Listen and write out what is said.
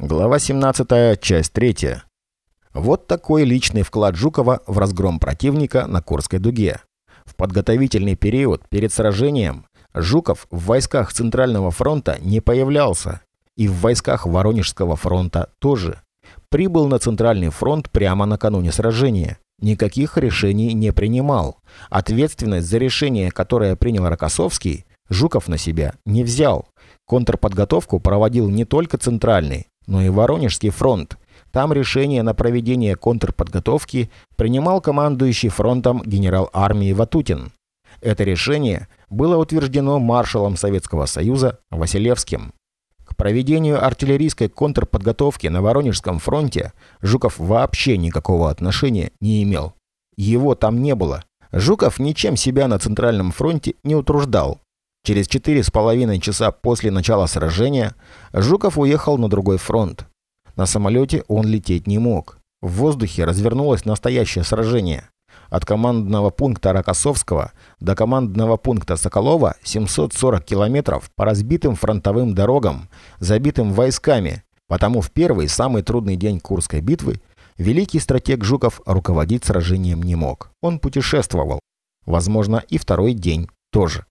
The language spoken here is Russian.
Глава 17, часть 3. Вот такой личный вклад Жукова в разгром противника на Курской дуге. В подготовительный период перед сражением Жуков в войсках Центрального фронта не появлялся. И в войсках Воронежского фронта тоже. Прибыл на Центральный фронт прямо накануне сражения. Никаких решений не принимал. Ответственность за решение, которое принял Рокоссовский, Жуков на себя не взял. Контрподготовку проводил не только Центральный, но и Воронежский фронт. Там решение на проведение контрподготовки принимал командующий фронтом генерал армии Ватутин. Это решение было утверждено маршалом Советского Союза Василевским. К проведению артиллерийской контрподготовки на Воронежском фронте Жуков вообще никакого отношения не имел. Его там не было. Жуков ничем себя на Центральном фронте не утруждал. Через четыре с половиной часа после начала сражения Жуков уехал на другой фронт. На самолете он лететь не мог. В воздухе развернулось настоящее сражение. От командного пункта Рокоссовского до командного пункта Соколова 740 километров по разбитым фронтовым дорогам, забитым войсками. Потому в первый, самый трудный день Курской битвы великий стратег Жуков руководить сражением не мог. Он путешествовал. Возможно, и второй день тоже.